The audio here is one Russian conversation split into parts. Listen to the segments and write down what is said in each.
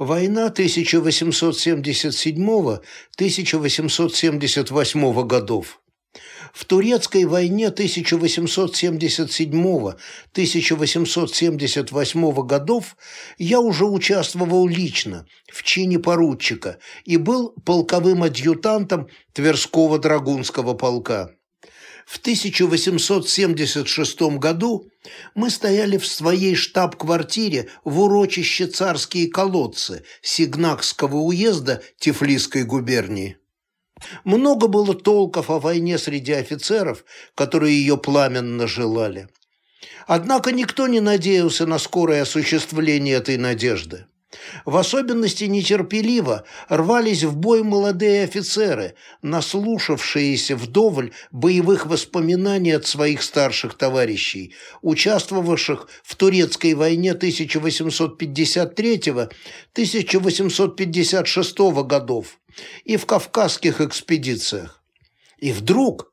Война 1877-1878 годов. В турецкой войне 1877-1878 годов я уже участвовал лично в чине поручика и был полковым адъютантом Тверского драгунского полка. В 1876 году мы стояли в своей штаб-квартире в урочище «Царские колодцы» Сигнакского уезда Тифлисской губернии. Много было толков о войне среди офицеров, которые ее пламенно желали. Однако никто не надеялся на скорое осуществление этой надежды. В особенности нетерпеливо рвались в бой молодые офицеры, наслушавшиеся вдоволь боевых воспоминаний от своих старших товарищей, участвовавших в турецкой войне 1853-1856 годов и в кавказских экспедициях. И вдруг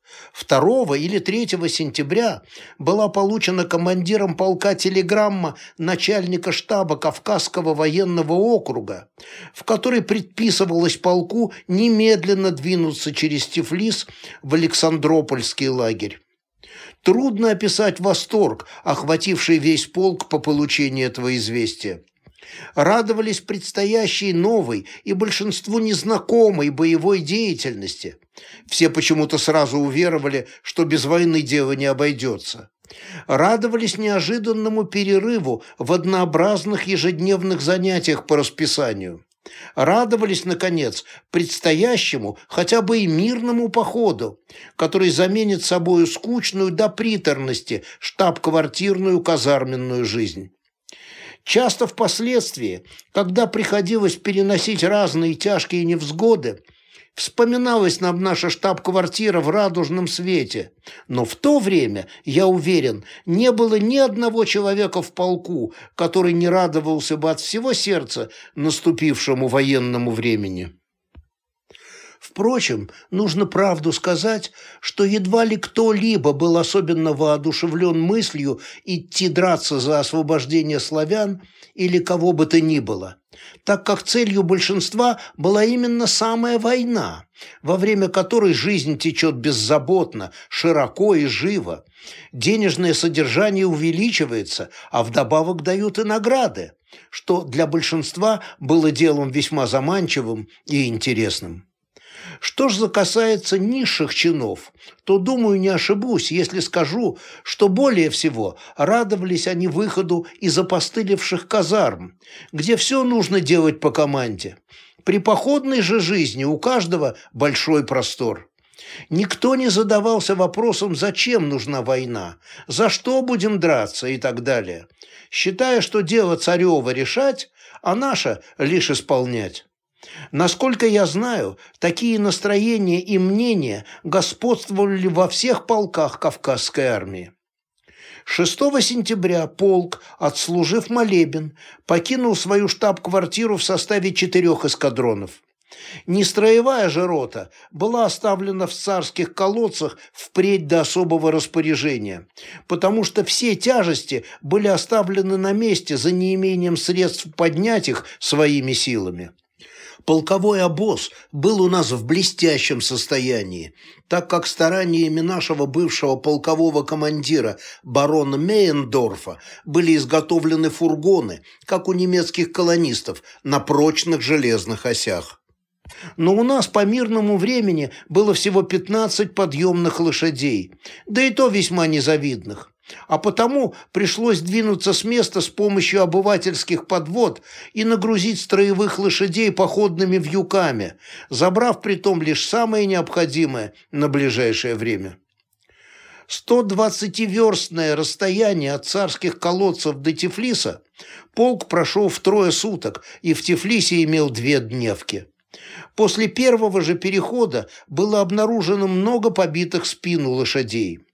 2 или 3 сентября была получена командиром полка телеграмма начальника штаба Кавказского военного округа, в которой предписывалось полку немедленно двинуться через Тифлис в Александропольский лагерь. Трудно описать восторг, охвативший весь полк по получении этого известия радовались предстоящей новой и большинству незнакомой боевой деятельности. Все почему-то сразу уверовали, что без войны дело не обойдется. Радовались неожиданному перерыву в однообразных ежедневных занятиях по расписанию. Радовались, наконец, предстоящему, хотя бы и мирному походу, который заменит собою скучную до приторности штаб-квартирную казарменную жизнь. Часто впоследствии, когда приходилось переносить разные тяжкие невзгоды, вспоминалась нам наша штаб-квартира в радужном свете. Но в то время, я уверен, не было ни одного человека в полку, который не радовался бы от всего сердца наступившему военному времени. Впрочем, нужно правду сказать, что едва ли кто-либо был особенно воодушевлен мыслью идти драться за освобождение славян или кого бы то ни было, так как целью большинства была именно самая война, во время которой жизнь течет беззаботно, широко и живо, денежное содержание увеличивается, а вдобавок дают и награды, что для большинства было делом весьма заманчивым и интересным. Что ж касается низших чинов, то, думаю, не ошибусь, если скажу, что более всего радовались они выходу из опостылевших казарм, где все нужно делать по команде. При походной же жизни у каждого большой простор. Никто не задавался вопросом, зачем нужна война, за что будем драться и так далее, считая, что дело царева решать, а наше лишь исполнять. Насколько я знаю, такие настроения и мнения господствовали во всех полках Кавказской армии. 6 сентября полк, отслужив молебен, покинул свою штаб-квартиру в составе четырех эскадронов. Нестроевая же рота была оставлена в царских колодцах впредь до особого распоряжения, потому что все тяжести были оставлены на месте за неимением средств поднять их своими силами. Полковой обоз был у нас в блестящем состоянии, так как стараниями нашего бывшего полкового командира барона Мейендорфа были изготовлены фургоны, как у немецких колонистов, на прочных железных осях. Но у нас по мирному времени было всего 15 подъемных лошадей, да и то весьма незавидных а потому пришлось двинуться с места с помощью обывательских подвод и нагрузить строевых лошадей походными вьюками, забрав при том лишь самое необходимое на ближайшее время. 120-верстное расстояние от царских колодцев до Тифлиса полк прошел в трое суток и в Тифлисе имел две дневки. После первого же перехода было обнаружено много побитых спину лошадей.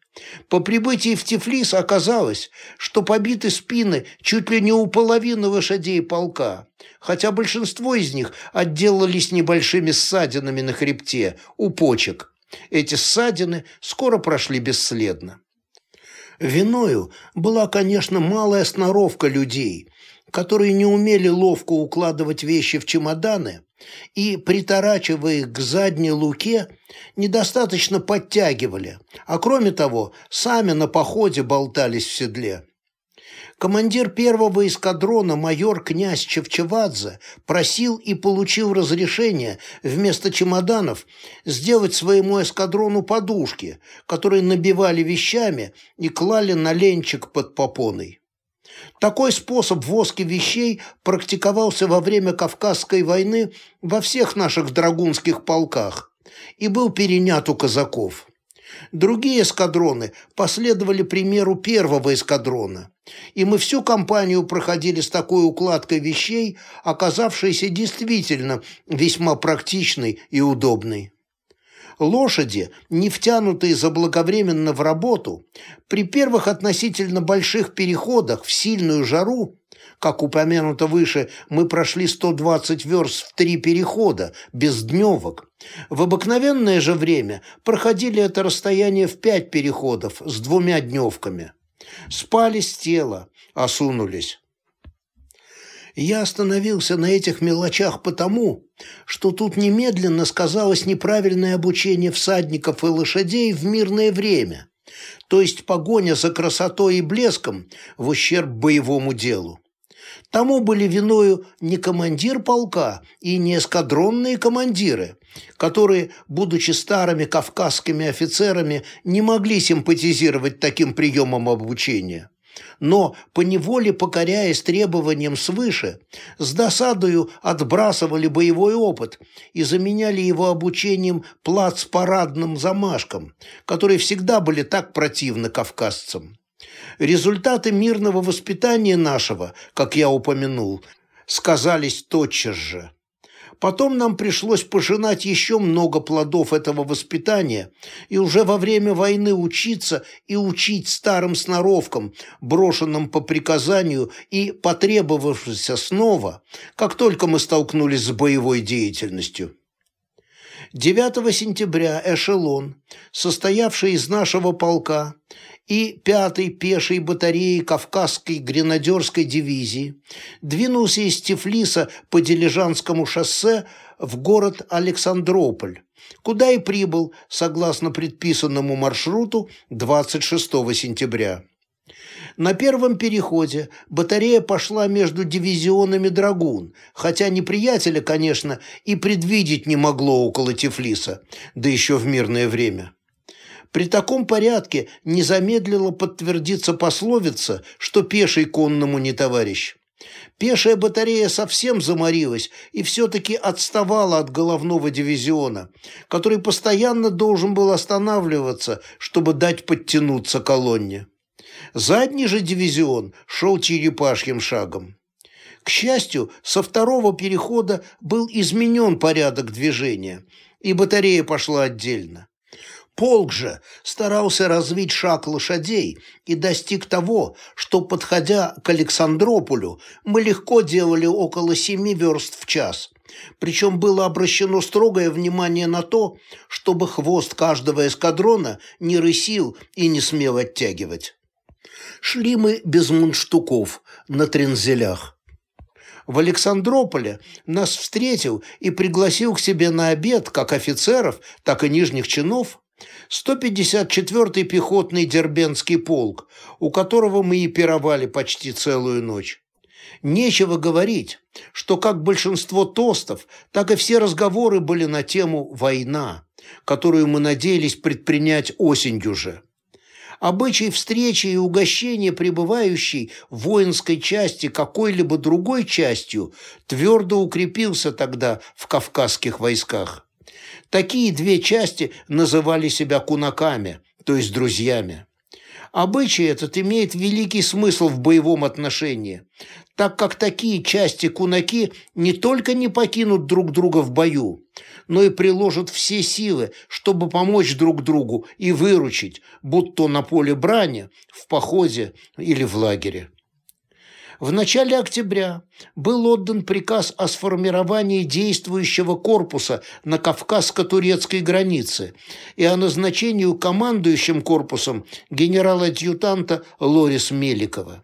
По прибытии в Тифлис оказалось, что побиты спины чуть ли не у половины лошадей полка, хотя большинство из них отделались небольшими ссадинами на хребте, у почек. Эти ссадины скоро прошли бесследно. Виною была, конечно, малая сноровка людей, которые не умели ловко укладывать вещи в чемоданы и, приторачивая их к задней луке, недостаточно подтягивали, а кроме того, сами на походе болтались в седле. Командир первого эскадрона майор князь Чевчевадзе просил и получил разрешение вместо чемоданов сделать своему эскадрону подушки, которые набивали вещами и клали на ленчик под попоной. Такой способ воски вещей практиковался во время Кавказской войны во всех наших драгунских полках и был перенят у казаков. Другие эскадроны последовали примеру первого эскадрона, и мы всю кампанию проходили с такой укладкой вещей, оказавшейся действительно весьма практичной и удобной. Лошади, не втянутые заблаговременно в работу, при первых относительно больших переходах в сильную жару, как упомянуто выше, мы прошли 120 верст в три перехода, без дневок, в обыкновенное же время проходили это расстояние в пять переходов с двумя дневками. Спали с тела, осунулись. Я остановился на этих мелочах потому, что тут немедленно сказалось неправильное обучение всадников и лошадей в мирное время, то есть погоня за красотой и блеском в ущерб боевому делу. Тому были виною не командир полка и не эскадронные командиры, которые, будучи старыми кавказскими офицерами, не могли симпатизировать таким приемом обучения но, поневоле покоряясь требованиям свыше, с досадою отбрасывали боевой опыт и заменяли его обучением плац-парадным замашкам, которые всегда были так противны кавказцам. Результаты мирного воспитания нашего, как я упомянул, сказались тотчас же. Потом нам пришлось пожинать еще много плодов этого воспитания и уже во время войны учиться и учить старым сноровкам, брошенным по приказанию и потребовавшимся снова, как только мы столкнулись с боевой деятельностью. 9 сентября эшелон, состоявший из нашего полка, и 5-й пешей батареи Кавказской гренадерской дивизии двинулся из Тифлиса по Дилижанскому шоссе в город Александрополь, куда и прибыл, согласно предписанному маршруту, 26 сентября. На первом переходе батарея пошла между дивизионами «Драгун», хотя неприятеля, конечно, и предвидеть не могло около Тифлиса, да еще в мирное время. При таком порядке не замедлило подтвердиться пословица, что пеший конному не товарищ. Пешая батарея совсем заморилась и все-таки отставала от головного дивизиона, который постоянно должен был останавливаться, чтобы дать подтянуться колонне. Задний же дивизион шел черепашьим шагом. К счастью, со второго перехода был изменен порядок движения, и батарея пошла отдельно. Полк же старался развить шаг лошадей и достиг того, что, подходя к Александрополю, мы легко делали около семи верст в час. Причем было обращено строгое внимание на то, чтобы хвост каждого эскадрона не рысил и не смел оттягивать. Шли мы без мундштуков, на трензелях. В Александрополе нас встретил и пригласил к себе на обед как офицеров, так и нижних чинов 154-й пехотный Дербенский полк, у которого мы и пировали почти целую ночь. Нечего говорить, что как большинство тостов, так и все разговоры были на тему «война», которую мы надеялись предпринять осенью же. Обычай встречи и угощения пребывающей в воинской части какой-либо другой частью твердо укрепился тогда в кавказских войсках. Такие две части называли себя кунаками, то есть друзьями. Обычай этот имеет великий смысл в боевом отношении, так как такие части кунаки не только не покинут друг друга в бою, но и приложат все силы, чтобы помочь друг другу и выручить, будь то на поле брани, в походе или в лагере. В начале октября был отдан приказ о сформировании действующего корпуса на Кавказско-турецкой границе и о назначении командующим корпусом генерала-адъютанта Лорис Меликова.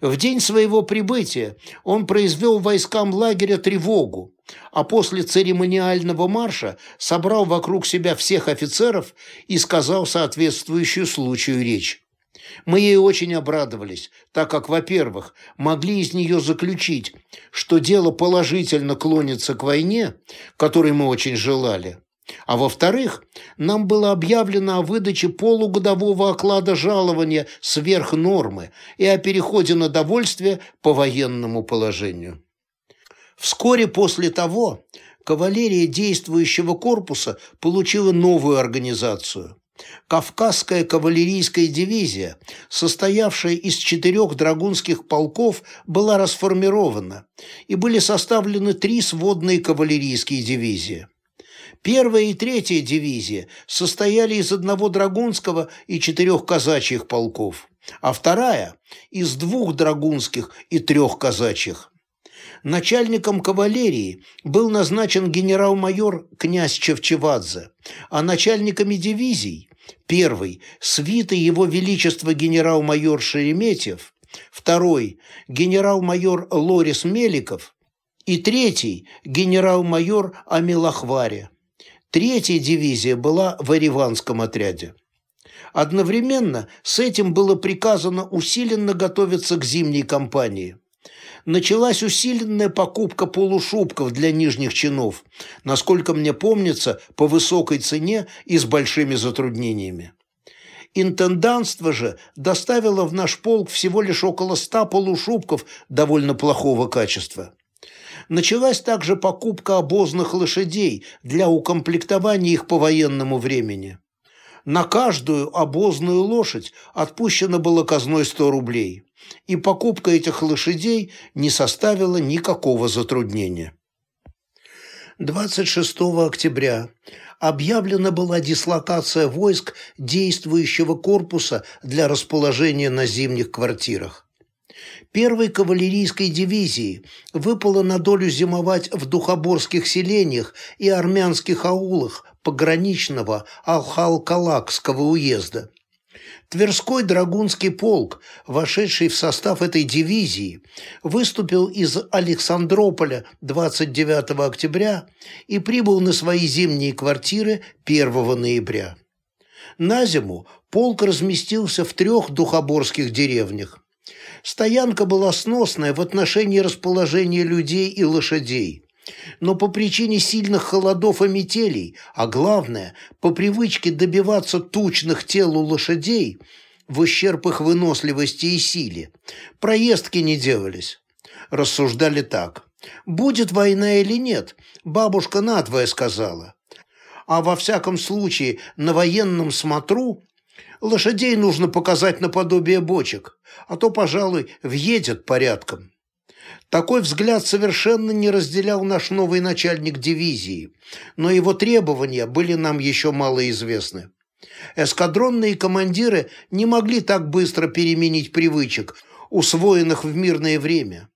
В день своего прибытия он произвел войскам лагеря тревогу, а после церемониального марша собрал вокруг себя всех офицеров и сказал соответствующую случаю речь. Мы ей очень обрадовались, так как, во-первых, могли из нее заключить, что дело положительно клонится к войне, которой мы очень желали, а во-вторых, нам было объявлено о выдаче полугодового оклада жалования сверх нормы и о переходе на довольствие по военному положению. Вскоре после того кавалерия действующего корпуса получила новую организацию. Кавказская кавалерийская дивизия, состоявшая из четырех драгунских полков, была расформирована, и были составлены три сводные кавалерийские дивизии. Первая и третья дивизия состояли из одного драгунского и четырех казачьих полков, а вторая – из двух драгунских и трех казачьих. Начальником кавалерии был назначен генерал-майор князь Чевчевадзе, а начальниками дивизий – первый – свиты его величества генерал-майор Шереметьев, второй – генерал-майор Лорис Меликов и третий – генерал-майор Амилахваре. Третья дивизия была в Ереванском отряде. Одновременно с этим было приказано усиленно готовиться к зимней кампании. Началась усиленная покупка полушубков для нижних чинов, насколько мне помнится, по высокой цене и с большими затруднениями. Интенданство же доставило в наш полк всего лишь около ста полушубков довольно плохого качества. Началась также покупка обозных лошадей для укомплектования их по военному времени. На каждую обозную лошадь отпущено было казной 100 рублей, и покупка этих лошадей не составила никакого затруднения. 26 октября объявлена была дислокация войск действующего корпуса для расположения на зимних квартирах первой кавалерийской дивизии выпало на долю зимовать в духоборских селениях и армянских аулах пограничного Алхалкалакского уезда. Тверской драгунский полк, вошедший в состав этой дивизии, выступил из Александрополя 29 октября и прибыл на свои зимние квартиры 1 ноября. На зиму полк разместился в трех духоборских деревнях. Стоянка была сносная в отношении расположения людей и лошадей. Но по причине сильных холодов и метелей, а главное, по привычке добиваться тучных тел у лошадей, в ущерб их выносливости и силе, проездки не делались. Рассуждали так. «Будет война или нет?» Бабушка надвое сказала. А во всяком случае, на военном смотру Лошадей нужно показать наподобие бочек, а то, пожалуй, въедет порядком. Такой взгляд совершенно не разделял наш новый начальник дивизии, но его требования были нам еще мало известны. Эскадронные командиры не могли так быстро переменить привычек, усвоенных в мирное время.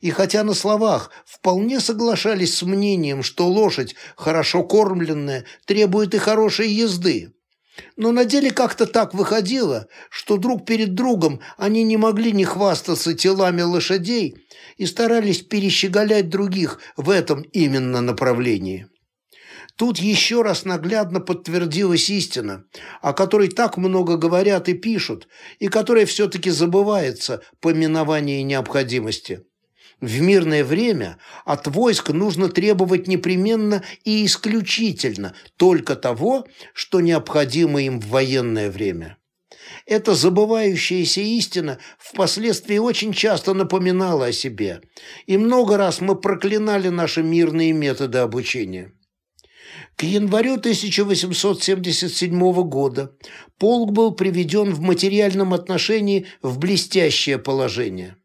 И хотя на словах вполне соглашались с мнением, что лошадь, хорошо кормленная, требует и хорошей езды, но на деле как-то так выходило, что друг перед другом они не могли не хвастаться телами лошадей и старались перещеголять других в этом именно направлении. Тут еще раз наглядно подтвердилась истина, о которой так много говорят и пишут, и которая все-таки забывается по миновании необходимости. В мирное время от войск нужно требовать непременно и исключительно только того, что необходимо им в военное время. Эта забывающаяся истина впоследствии очень часто напоминала о себе, и много раз мы проклинали наши мирные методы обучения. К январю 1877 года полк был приведен в материальном отношении в блестящее положение.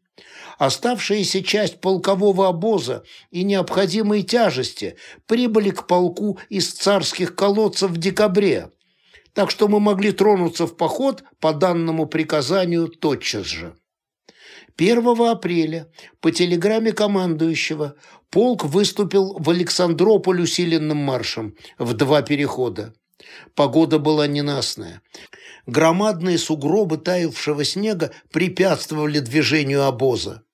Оставшаяся часть полкового обоза и необходимые тяжести прибыли к полку из царских колодцев в декабре, так что мы могли тронуться в поход по данному приказанию тотчас же. 1 апреля по телеграмме командующего полк выступил в Александрополь усиленным маршем в два перехода. Погода была ненастная. Громадные сугробы таявшего снега препятствовали движению обоза.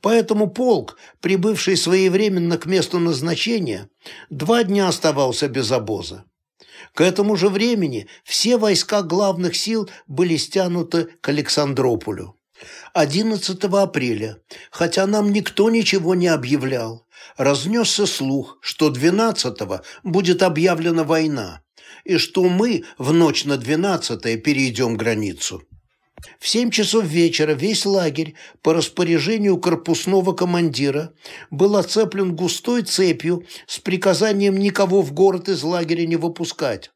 Поэтому полк, прибывший своевременно к месту назначения, два дня оставался без обоза. К этому же времени все войска главных сил были стянуты к Александрополю. 11 апреля, хотя нам никто ничего не объявлял, разнесся слух, что 12 будет объявлена война, и что мы в ночь на 12 перейдем границу. В семь часов вечера весь лагерь по распоряжению корпусного командира был оцеплен густой цепью с приказанием никого в город из лагеря не выпускать.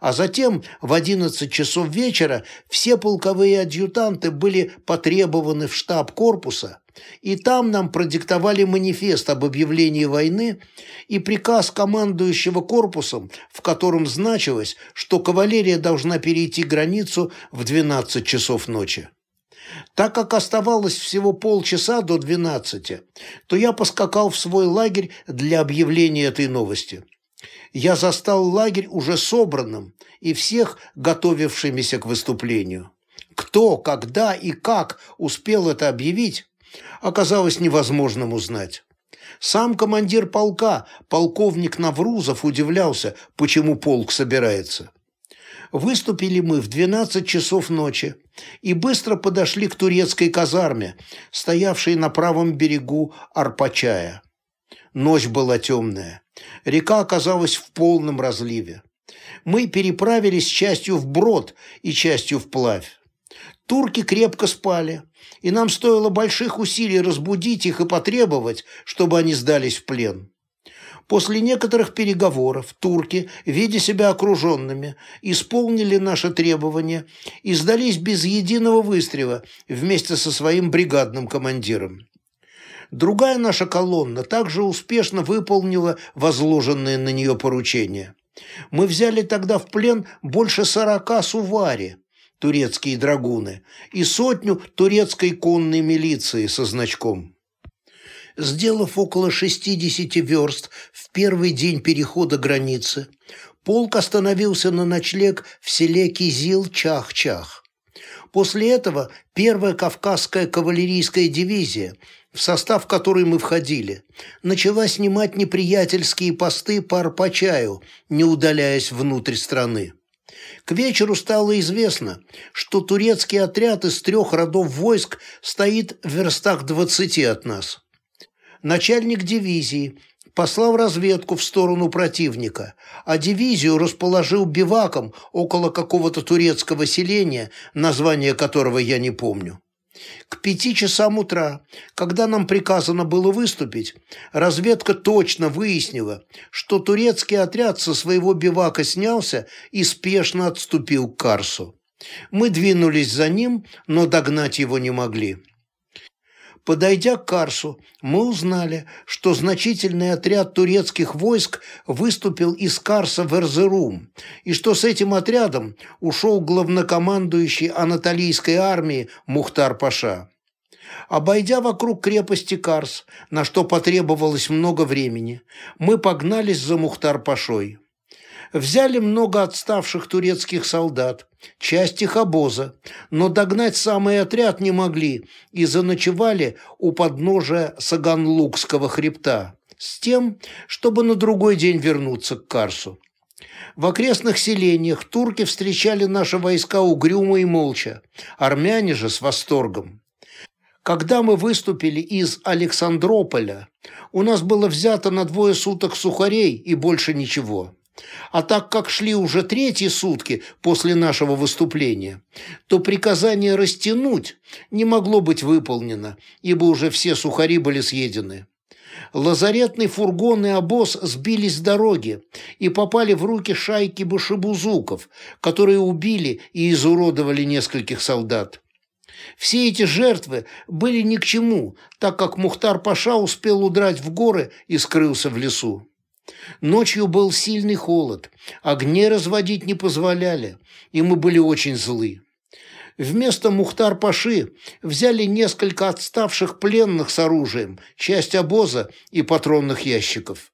А затем в 11 часов вечера все полковые адъютанты были потребованы в штаб корпуса, и там нам продиктовали манифест об объявлении войны и приказ командующего корпусом, в котором значилось, что кавалерия должна перейти границу в 12 часов ночи. Так как оставалось всего полчаса до 12, то я поскакал в свой лагерь для объявления этой новости я застал лагерь уже собранным и всех готовившимися к выступлению. Кто, когда и как успел это объявить, оказалось невозможным узнать. Сам командир полка, полковник Наврузов, удивлялся, почему полк собирается. Выступили мы в 12 часов ночи и быстро подошли к турецкой казарме, стоявшей на правом берегу Арпачая. Ночь была темная. Река оказалась в полном разливе. Мы переправились частью вброд и частью вплавь. Турки крепко спали, и нам стоило больших усилий разбудить их и потребовать, чтобы они сдались в плен. После некоторых переговоров турки, видя себя окруженными, исполнили наши требования и сдались без единого выстрела вместе со своим бригадным командиром. Другая наша колонна также успешно выполнила возложенные на нее поручения. Мы взяли тогда в плен больше сорока сувари, турецкие драгуны, и сотню турецкой конной милиции со значком. Сделав около 60 верст в первый день перехода границы, полк остановился на ночлег в селе Кизил-Чах-Чах. После этого первая Кавказская кавалерийская дивизия – в состав которой мы входили, начала снимать неприятельские посты по Арпачаю, не удаляясь внутрь страны. К вечеру стало известно, что турецкий отряд из трех родов войск стоит в верстах двадцати от нас. Начальник дивизии послал разведку в сторону противника, а дивизию расположил биваком около какого-то турецкого селения, название которого я не помню. К пяти часам утра, когда нам приказано было выступить, разведка точно выяснила, что турецкий отряд со своего бивака снялся и спешно отступил к Карсу. Мы двинулись за ним, но догнать его не могли. Подойдя к Карсу, мы узнали, что значительный отряд турецких войск выступил из Карса в Эрзерум, и что с этим отрядом ушел главнокомандующий Анатолийской армии Мухтар-Паша. Обойдя вокруг крепости Карс, на что потребовалось много времени, мы погнались за Мухтар-Пашой взяли много отставших турецких солдат, часть их обоза, но догнать самый отряд не могли и заночевали у подножия Саганлукского хребта с тем, чтобы на другой день вернуться к Карсу. В окрестных селениях турки встречали наши войска угрюмо и молча, армяне же с восторгом. Когда мы выступили из Александрополя, у нас было взято на двое суток сухарей и больше ничего. А так как шли уже третьи сутки после нашего выступления, то приказание растянуть не могло быть выполнено, ибо уже все сухари были съедены. Лазаретный фургон и обоз сбились с дороги и попали в руки шайки башебузуков, которые убили и изуродовали нескольких солдат. Все эти жертвы были ни к чему, так как Мухтар-Паша успел удрать в горы и скрылся в лесу. Ночью был сильный холод, огней разводить не позволяли, и мы были очень злы. Вместо Мухтар-Паши взяли несколько отставших пленных с оружием, часть обоза и патронных ящиков.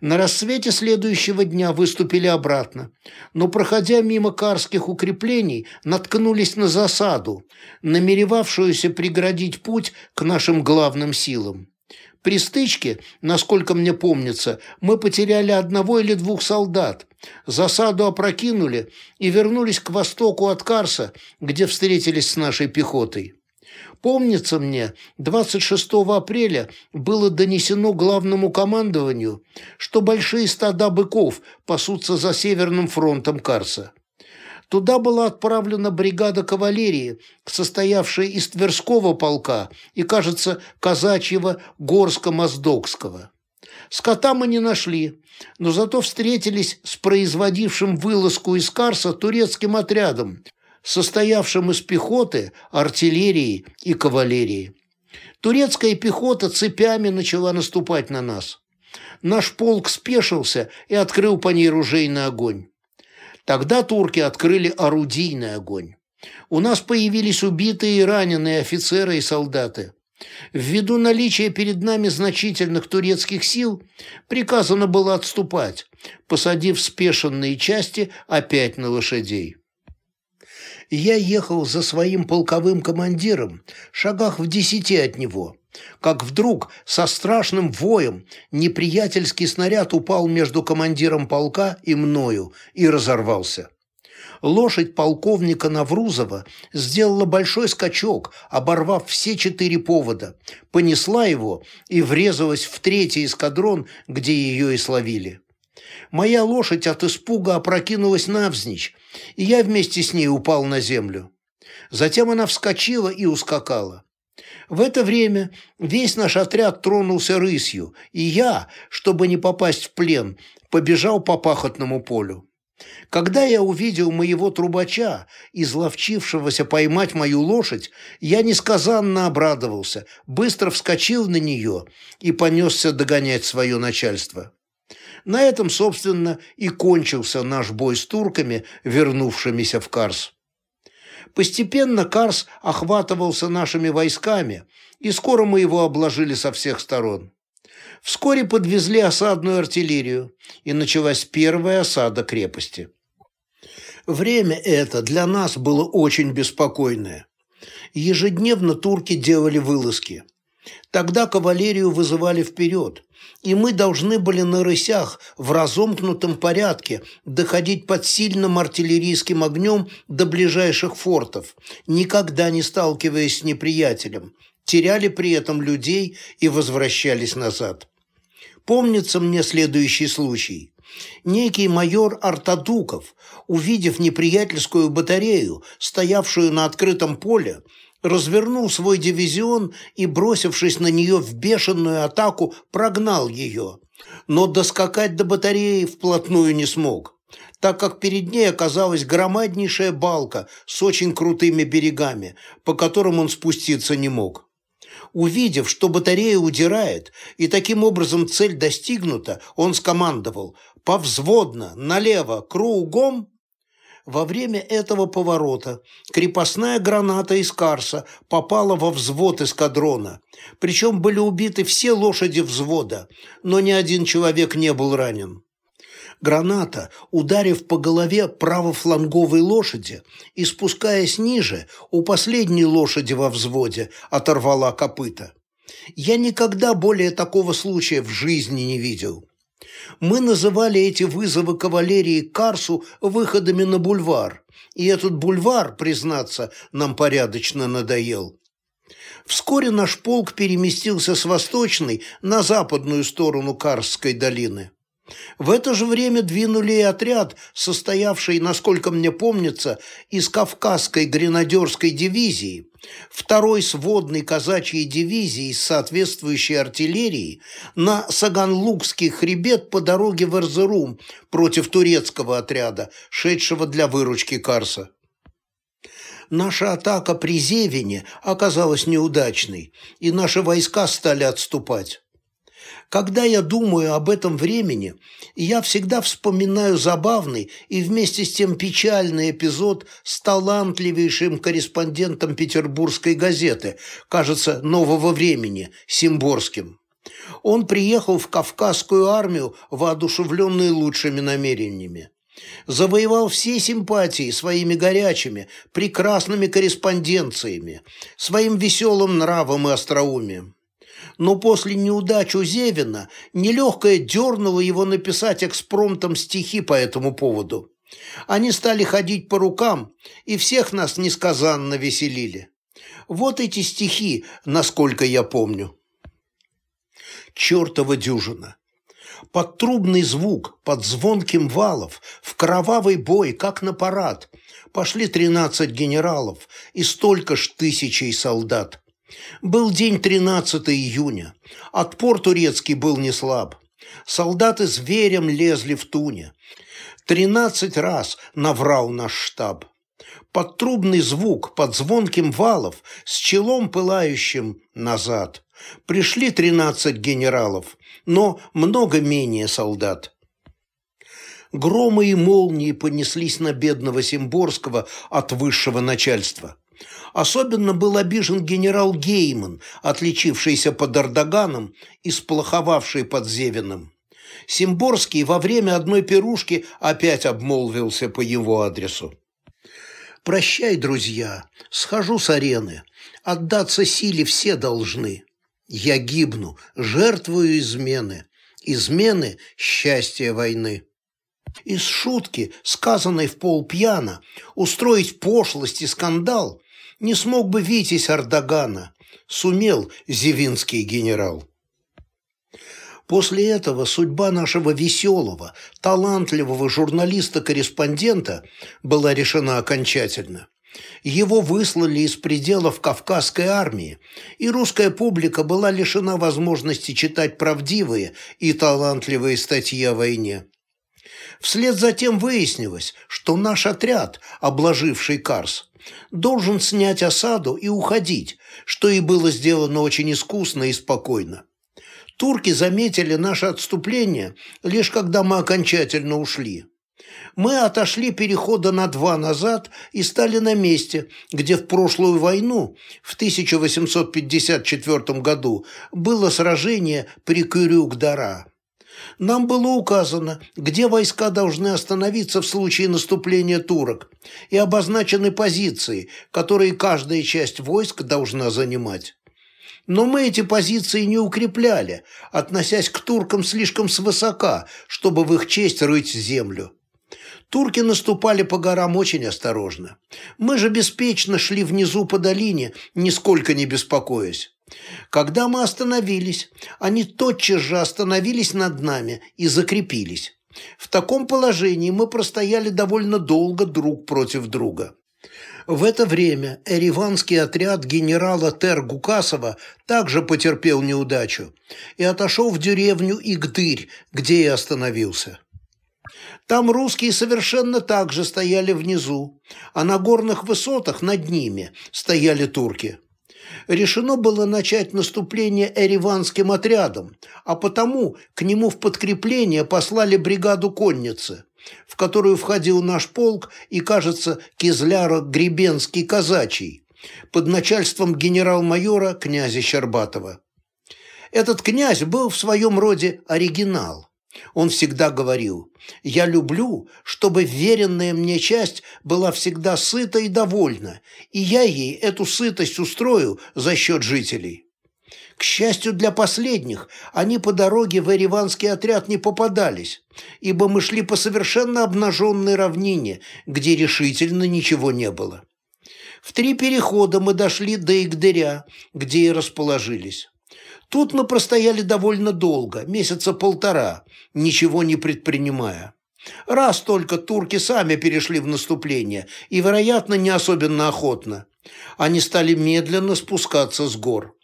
На рассвете следующего дня выступили обратно, но, проходя мимо карских укреплений, наткнулись на засаду, намеревавшуюся преградить путь к нашим главным силам. При стычке, насколько мне помнится, мы потеряли одного или двух солдат, засаду опрокинули и вернулись к востоку от Карса, где встретились с нашей пехотой. Помнится мне, 26 апреля было донесено главному командованию, что большие стада быков пасутся за Северным фронтом Карса. Туда была отправлена бригада кавалерии, состоявшая из Тверского полка и, кажется, казачьего Горско-Моздокского. Скота мы не нашли, но зато встретились с производившим вылазку из Карса турецким отрядом, состоявшим из пехоты, артиллерии и кавалерии. Турецкая пехота цепями начала наступать на нас. Наш полк спешился и открыл по ней ружейный огонь. Тогда турки открыли орудийный огонь. У нас появились убитые и раненые офицеры и солдаты. Ввиду наличия перед нами значительных турецких сил, приказано было отступать, посадив спешенные части опять на лошадей. Я ехал за своим полковым командиром, шагах в десяти от него как вдруг со страшным воем неприятельский снаряд упал между командиром полка и мною и разорвался. Лошадь полковника Наврузова сделала большой скачок, оборвав все четыре повода, понесла его и врезалась в третий эскадрон, где ее и словили. Моя лошадь от испуга опрокинулась навзничь, и я вместе с ней упал на землю. Затем она вскочила и ускакала. В это время весь наш отряд тронулся рысью, и я, чтобы не попасть в плен, побежал по пахотному полю. Когда я увидел моего трубача, изловчившегося поймать мою лошадь, я несказанно обрадовался, быстро вскочил на нее и понесся догонять свое начальство. На этом, собственно, и кончился наш бой с турками, вернувшимися в Карс. Постепенно Карс охватывался нашими войсками, и скоро мы его обложили со всех сторон. Вскоре подвезли осадную артиллерию, и началась первая осада крепости. Время это для нас было очень беспокойное. Ежедневно турки делали вылазки – Тогда кавалерию вызывали вперед, и мы должны были на рысях в разомкнутом порядке доходить под сильным артиллерийским огнем до ближайших фортов, никогда не сталкиваясь с неприятелем, теряли при этом людей и возвращались назад. Помнится мне следующий случай. Некий майор Артадуков, увидев неприятельскую батарею, стоявшую на открытом поле, развернул свой дивизион и, бросившись на нее в бешеную атаку, прогнал ее. Но доскакать до батареи вплотную не смог так как перед ней оказалась громаднейшая балка с очень крутыми берегами, по которым он спуститься не мог. Увидев, что батарея удирает, и таким образом цель достигнута, он скомандовал «Повзводно, налево, кругом!» Во время этого поворота крепостная граната из Карса попала во взвод эскадрона. Причем были убиты все лошади взвода, но ни один человек не был ранен. Граната, ударив по голове правофланговой лошади и спускаясь ниже, у последней лошади во взводе оторвала копыта. Я никогда более такого случая в жизни не видел. Мы называли эти вызовы кавалерии Карсу выходами на бульвар, и этот бульвар, признаться, нам порядочно надоел. Вскоре наш полк переместился с восточной на западную сторону Карсской долины. В это же время двинули и отряд, состоявший, насколько мне помнится, из Кавказской гренадерской дивизии, второй сводной казачьей дивизии с соответствующей артиллерией на Саганлукский хребет по дороге в Эрзерум против турецкого отряда, шедшего для выручки Карса. Наша атака при Зевине оказалась неудачной, и наши войска стали отступать. Когда я думаю об этом времени, я всегда вспоминаю забавный и вместе с тем печальный эпизод с талантливейшим корреспондентом петербургской газеты, кажется, «Нового времени», Симборским. Он приехал в Кавказскую армию, воодушевленный лучшими намерениями. Завоевал все симпатии своими горячими, прекрасными корреспонденциями, своим веселым нравом и остроумием. Но после неудач у Зевина нелегкое дернуло его написать экспромтом стихи по этому поводу. Они стали ходить по рукам, и всех нас несказанно веселили. Вот эти стихи, насколько я помню. Чертова дюжина. Под трубный звук, под звонким валов, в кровавый бой, как на парад, пошли тринадцать генералов и столько ж тысячей солдат. Был день 13 июня. Отпор турецкий был не слаб. Солдаты зверем лезли в туне. Тринадцать раз наврал наш штаб. Под трубный звук, под звонким валов, с челом пылающим назад. Пришли тринадцать генералов, но много менее солдат. Громы и молнии понеслись на бедного Симборского от высшего начальства. Особенно был обижен генерал Гейман, отличившийся под Эрдоганом и сплоховавший под Зевиным. Симборский во время одной пирушки опять обмолвился по его адресу. «Прощай, друзья, схожу с арены. Отдаться силе все должны. Я гибну, жертвую измены. Измены – счастье войны». Из шутки, сказанной в пол пьяно, устроить пошлость и скандал не смог бы Витязь Ардагана, сумел зевинский генерал. После этого судьба нашего веселого, талантливого журналиста-корреспондента была решена окончательно. Его выслали из пределов Кавказской армии, и русская публика была лишена возможности читать правдивые и талантливые статьи о войне. Вслед за тем выяснилось, что наш отряд, обложивший Карс, должен снять осаду и уходить, что и было сделано очень искусно и спокойно. Турки заметили наше отступление, лишь когда мы окончательно ушли. Мы отошли перехода на два назад и стали на месте, где в прошлую войну, в 1854 году, было сражение при Кюрюк-Дара. Нам было указано, где войска должны остановиться в случае наступления турок, и обозначены позиции, которые каждая часть войск должна занимать. Но мы эти позиции не укрепляли, относясь к туркам слишком свысока, чтобы в их честь рыть землю. Турки наступали по горам очень осторожно. Мы же беспечно шли внизу по долине, нисколько не беспокоясь. Когда мы остановились, они тотчас же остановились над нами и закрепились. В таком положении мы простояли довольно долго друг против друга. В это время эриванский отряд генерала Тер-Гукасова также потерпел неудачу и отошел в деревню Игдырь, где и остановился. Там русские совершенно так же стояли внизу, а на горных высотах над ними стояли турки решено было начать наступление эриванским отрядом, а потому к нему в подкрепление послали бригаду конницы, в которую входил наш полк и, кажется, Кизляро-Гребенский казачий, под начальством генерал-майора князя Щербатова. Этот князь был в своем роде оригинал. Он всегда говорил, «Я люблю, чтобы веренная мне часть была всегда сыта и довольна, и я ей эту сытость устрою за счет жителей». К счастью для последних, они по дороге в Ереванский отряд не попадались, ибо мы шли по совершенно обнаженной равнине, где решительно ничего не было. В три перехода мы дошли до Игдыря, где и расположились. Тут мы простояли довольно долго, месяца полтора, ничего не предпринимая. Раз только турки сами перешли в наступление, и, вероятно, не особенно охотно. Они стали медленно спускаться с гор.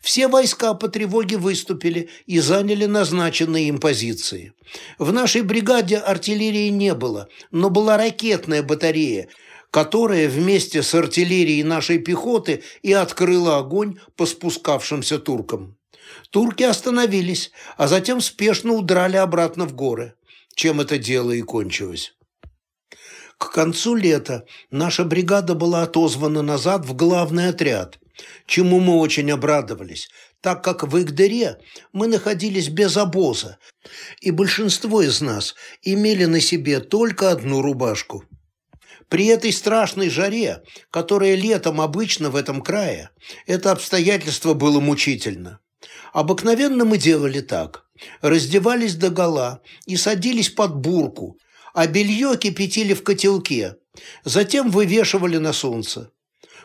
Все войска по тревоге выступили и заняли назначенные им позиции. В нашей бригаде артиллерии не было, но была ракетная батарея, которая вместе с артиллерией нашей пехоты и открыла огонь по спускавшимся туркам. Турки остановились, а затем спешно удрали обратно в горы, чем это дело и кончилось. К концу лета наша бригада была отозвана назад в главный отряд, чему мы очень обрадовались, так как в Игдере мы находились без обоза, и большинство из нас имели на себе только одну рубашку. При этой страшной жаре, которая летом обычно в этом крае, это обстоятельство было мучительно. Обыкновенно мы делали так. Раздевались догола и садились под бурку, а белье кипятили в котелке, затем вывешивали на солнце.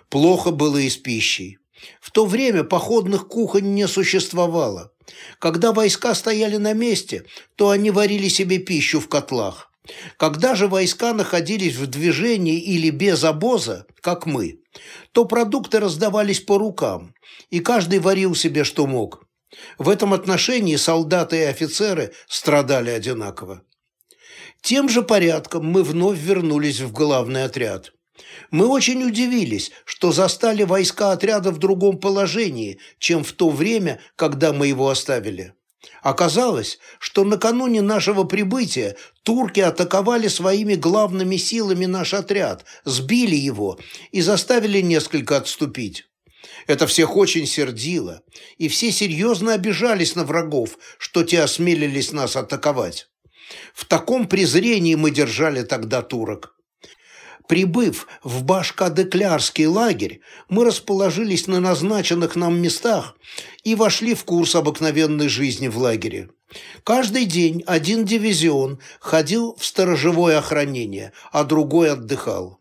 Плохо было и с пищей. В то время походных кухонь не существовало. Когда войска стояли на месте, то они варили себе пищу в котлах. Когда же войска находились в движении или без обоза, как мы, то продукты раздавались по рукам, и каждый варил себе что мог. В этом отношении солдаты и офицеры страдали одинаково. Тем же порядком мы вновь вернулись в главный отряд. Мы очень удивились, что застали войска отряда в другом положении, чем в то время, когда мы его оставили. Оказалось, что накануне нашего прибытия турки атаковали своими главными силами наш отряд, сбили его и заставили несколько отступить. Это всех очень сердило, и все серьезно обижались на врагов, что те осмелились нас атаковать. В таком презрении мы держали тогда турок. Прибыв в Башкадеклярский лагерь, мы расположились на назначенных нам местах и вошли в курс обыкновенной жизни в лагере. Каждый день один дивизион ходил в сторожевое охранение, а другой отдыхал.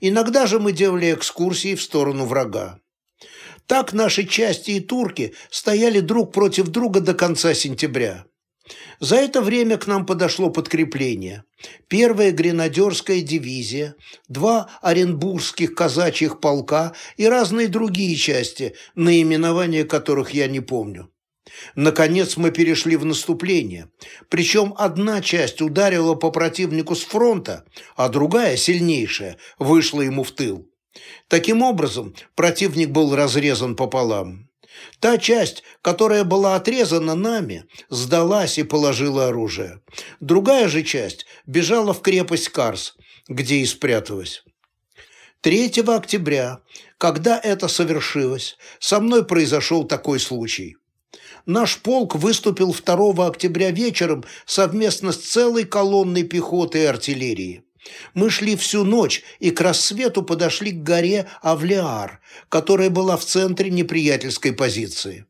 Иногда же мы делали экскурсии в сторону врага. Так наши части и турки стояли друг против друга до конца сентября. За это время к нам подошло подкрепление. Первая гренадерская дивизия, два оренбургских казачьих полка и разные другие части, наименования которых я не помню. Наконец мы перешли в наступление, причем одна часть ударила по противнику с фронта, а другая, сильнейшая, вышла ему в тыл. Таким образом, противник был разрезан пополам. Та часть, которая была отрезана нами, сдалась и положила оружие. Другая же часть бежала в крепость Карс, где и спряталась. 3 октября, когда это совершилось, со мной произошел такой случай. Наш полк выступил 2 октября вечером совместно с целой колонной пехоты и артиллерии. Мы шли всю ночь и к рассвету подошли к горе Авлиар, которая была в центре неприятельской позиции.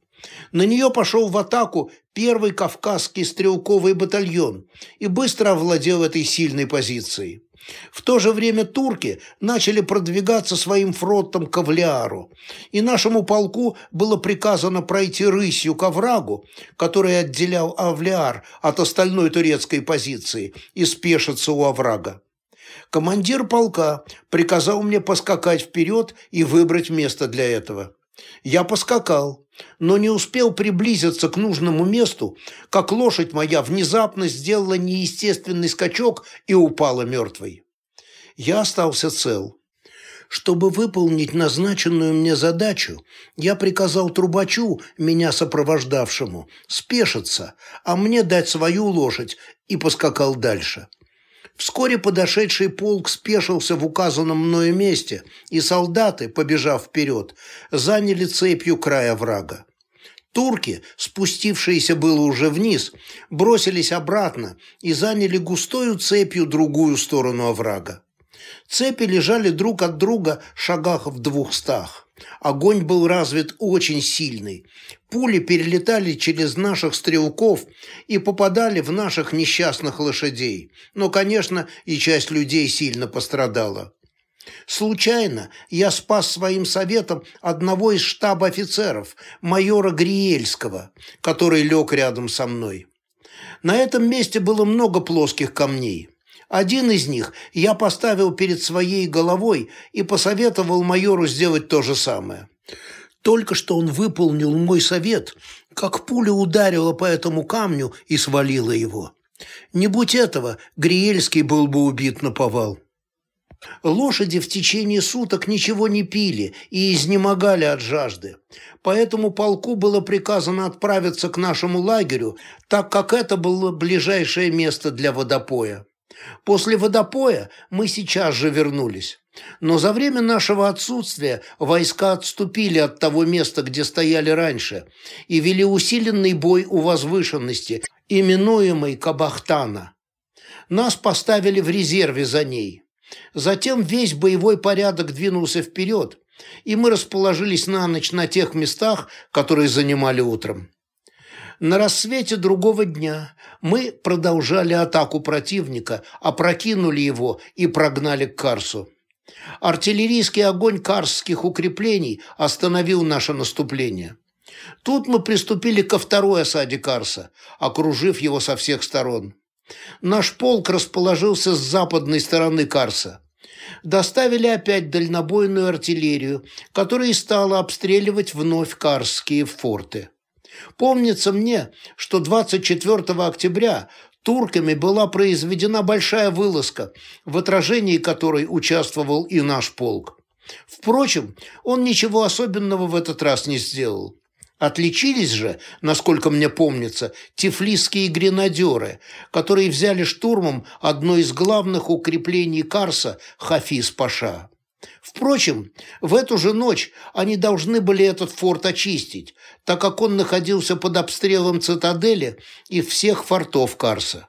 На нее пошел в атаку первый Кавказский стрелковый батальон и быстро овладел этой сильной позицией. В то же время турки начали продвигаться своим фронтом к Авлиару, и нашему полку было приказано пройти рысью к оврагу, который отделял Авлиар от остальной турецкой позиции, и спешиться у оврага. Командир полка приказал мне поскакать вперед и выбрать место для этого. Я поскакал, но не успел приблизиться к нужному месту, как лошадь моя внезапно сделала неестественный скачок и упала мертвой. Я остался цел. Чтобы выполнить назначенную мне задачу, я приказал трубачу, меня сопровождавшему, спешиться, а мне дать свою лошадь и поскакал дальше. Вскоре подошедший полк спешился в указанном мною месте, и солдаты, побежав вперед, заняли цепью края врага. Турки, спустившиеся было уже вниз, бросились обратно и заняли густою цепью другую сторону оврага. Цепи лежали друг от друга шагах в двухстах. Огонь был развит очень сильный. Пули перелетали через наших стрелков и попадали в наших несчастных лошадей. Но, конечно, и часть людей сильно пострадала. Случайно я спас своим советом одного из штаба офицеров, майора Гриельского, который лег рядом со мной. На этом месте было много плоских камней. Один из них я поставил перед своей головой и посоветовал майору сделать то же самое. Только что он выполнил мой совет, как пуля ударила по этому камню и свалила его. Не будь этого, Гриельский был бы убит на повал. Лошади в течение суток ничего не пили и изнемогали от жажды. Поэтому полку было приказано отправиться к нашему лагерю, так как это было ближайшее место для водопоя. После водопоя мы сейчас же вернулись. Но за время нашего отсутствия войска отступили от того места, где стояли раньше, и вели усиленный бой у возвышенности, именуемой Кабахтана. Нас поставили в резерве за ней. Затем весь боевой порядок двинулся вперед, и мы расположились на ночь на тех местах, которые занимали утром. На рассвете другого дня мы продолжали атаку противника, опрокинули его и прогнали к Карсу. Артиллерийский огонь карсских укреплений остановил наше наступление. Тут мы приступили ко второй осаде Карса, окружив его со всех сторон. Наш полк расположился с западной стороны Карса. Доставили опять дальнобойную артиллерию, которая и стала обстреливать вновь карсские форты. Помнится мне, что 24 октября турками была произведена большая вылазка, в отражении которой участвовал и наш полк. Впрочем, он ничего особенного в этот раз не сделал. Отличились же, насколько мне помнится, тифлисские гренадеры, которые взяли штурмом одно из главных укреплений Карса Хафиз-Паша. Впрочем, в эту же ночь они должны были этот форт очистить, так как он находился под обстрелом цитадели и всех фортов Карса.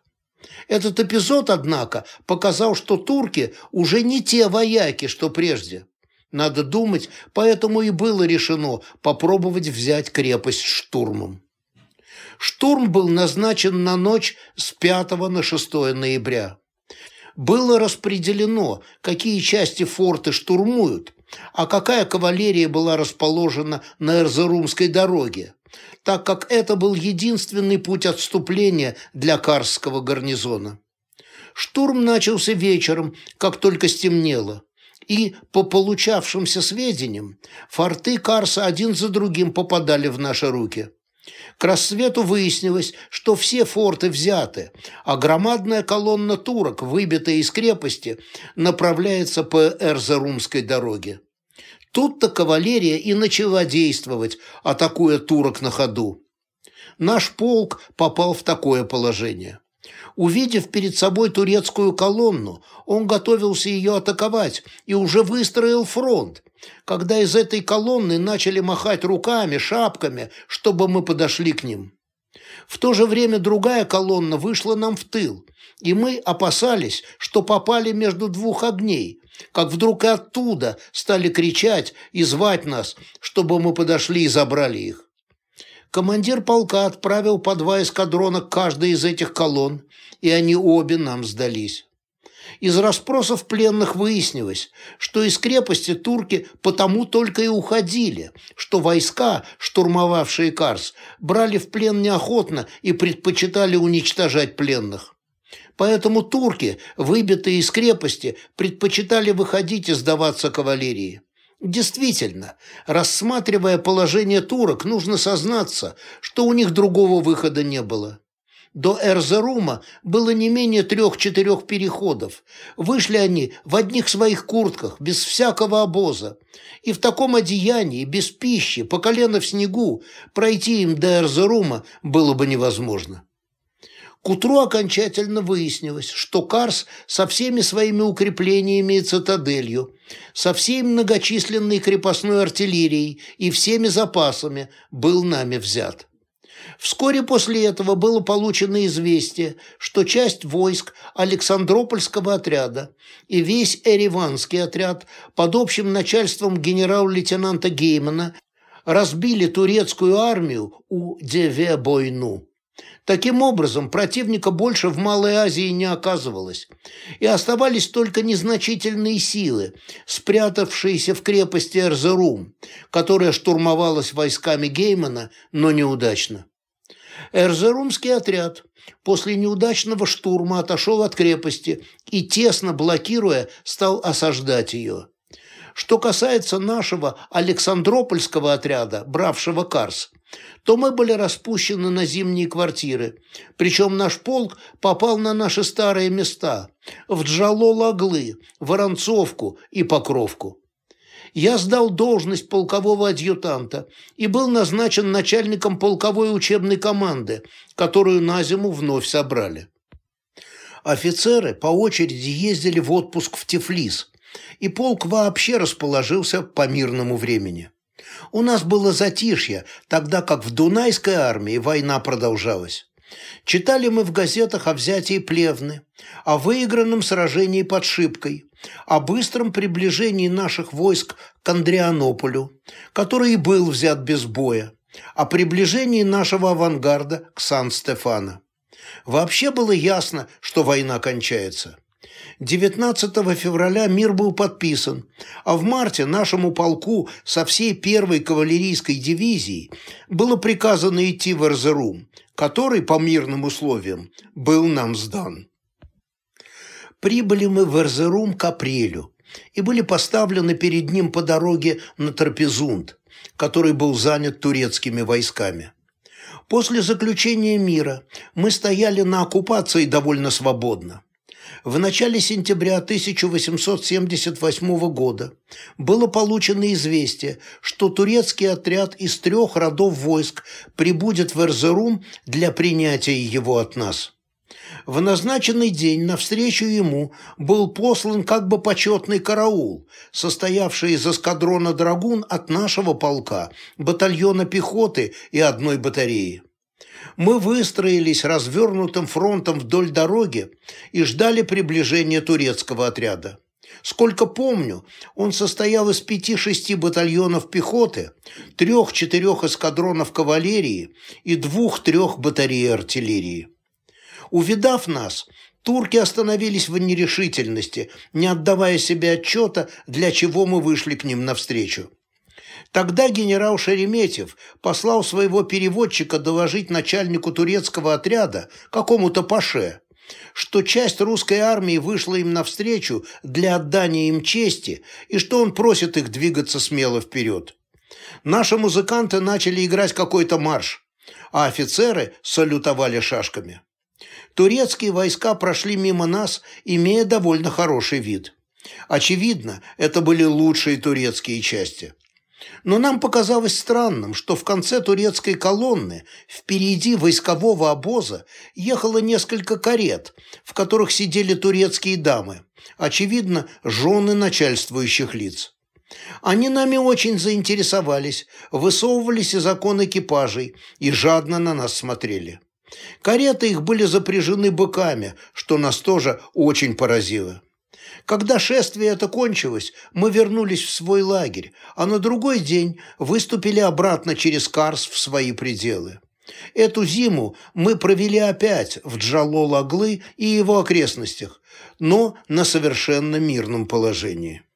Этот эпизод, однако, показал, что турки уже не те вояки, что прежде. Надо думать, поэтому и было решено попробовать взять крепость штурмом. Штурм был назначен на ночь с 5 на 6 ноября было распределено, какие части форта штурмуют, а какая кавалерия была расположена на Эрзерумской дороге, так как это был единственный путь отступления для Карсского гарнизона. Штурм начался вечером, как только стемнело, и, по получавшимся сведениям, форты Карса один за другим попадали в наши руки. К рассвету выяснилось, что все форты взяты, а громадная колонна турок, выбитая из крепости, направляется по Эрзерумской дороге. Тут-то кавалерия и начала действовать, атакуя турок на ходу. Наш полк попал в такое положение. Увидев перед собой турецкую колонну, он готовился ее атаковать и уже выстроил фронт, когда из этой колонны начали махать руками, шапками, чтобы мы подошли к ним. В то же время другая колонна вышла нам в тыл, и мы опасались, что попали между двух огней, как вдруг и оттуда стали кричать и звать нас, чтобы мы подошли и забрали их. Командир полка отправил по два эскадрона к каждой из этих колонн, и они обе нам сдались. Из расспросов пленных выяснилось, что из крепости турки потому только и уходили, что войска, штурмовавшие Карс, брали в плен неохотно и предпочитали уничтожать пленных. Поэтому турки, выбитые из крепости, предпочитали выходить и сдаваться кавалерии. Действительно, рассматривая положение турок, нужно сознаться, что у них другого выхода не было. До Эрзерума было не менее трех-четырех переходов. Вышли они в одних своих куртках, без всякого обоза. И в таком одеянии, без пищи, по колено в снегу, пройти им до Эрзерума было бы невозможно. К утру окончательно выяснилось, что Карс со всеми своими укреплениями и цитаделью, со всей многочисленной крепостной артиллерией и всеми запасами был нами взят. Вскоре после этого было получено известие, что часть войск Александропольского отряда и весь Эреванский отряд под общим начальством генерал-лейтенанта Геймана разбили турецкую армию у Деве-Бойну. Таким образом, противника больше в Малой Азии не оказывалось, и оставались только незначительные силы, спрятавшиеся в крепости Эрзерум, которая штурмовалась войсками Геймана, но неудачно. Эрзерумский отряд после неудачного штурма отошел от крепости и, тесно блокируя, стал осаждать ее. Что касается нашего Александропольского отряда, бравшего Карс, то мы были распущены на зимние квартиры, причем наш полк попал на наши старые места – в Джало-Лаглы, Воронцовку и Покровку я сдал должность полкового адъютанта и был назначен начальником полковой учебной команды, которую на зиму вновь собрали. Офицеры по очереди ездили в отпуск в Тифлис, и полк вообще расположился по мирному времени. У нас было затишье, тогда как в Дунайской армии война продолжалась. Читали мы в газетах о взятии Плевны, о выигранном сражении под Шибкой, о быстром приближении наших войск к Андрианополю, который и был взят без боя, о приближении нашего авангарда к Сан-Стефано. Вообще было ясно, что война кончается. 19 февраля мир был подписан, а в марте нашему полку со всей первой кавалерийской дивизией было приказано идти в Эрзерум, который, по мирным условиям, был нам сдан. Прибыли мы в Эрзерум к апрелю и были поставлены перед ним по дороге на Трапезунд, который был занят турецкими войсками. После заключения мира мы стояли на оккупации довольно свободно. В начале сентября 1878 года было получено известие, что турецкий отряд из трех родов войск прибудет в Эрзерум для принятия его от нас. В назначенный день навстречу ему был послан как бы почетный караул, состоявший из эскадрона «Драгун» от нашего полка, батальона пехоты и одной батареи. Мы выстроились развернутым фронтом вдоль дороги и ждали приближения турецкого отряда. Сколько помню, он состоял из пяти-шести батальонов пехоты, трех-четырех эскадронов кавалерии и двух-трех батарей артиллерии. Увидав нас, турки остановились в нерешительности, не отдавая себе отчета, для чего мы вышли к ним навстречу. Тогда генерал Шереметьев послал своего переводчика доложить начальнику турецкого отряда, какому-то паше, что часть русской армии вышла им навстречу для отдания им чести и что он просит их двигаться смело вперед. Наши музыканты начали играть какой-то марш, а офицеры салютовали шашками. Турецкие войска прошли мимо нас, имея довольно хороший вид. Очевидно, это были лучшие турецкие части. Но нам показалось странным, что в конце турецкой колонны впереди войскового обоза ехало несколько карет, в которых сидели турецкие дамы, очевидно, жены начальствующих лиц. Они нами очень заинтересовались, высовывались из окон экипажей и жадно на нас смотрели. Кареты их были запряжены быками, что нас тоже очень поразило. Когда шествие это кончилось, мы вернулись в свой лагерь, а на другой день выступили обратно через Карс в свои пределы. Эту зиму мы провели опять в Джалол-Аглы и его окрестностях, но на совершенно мирном положении.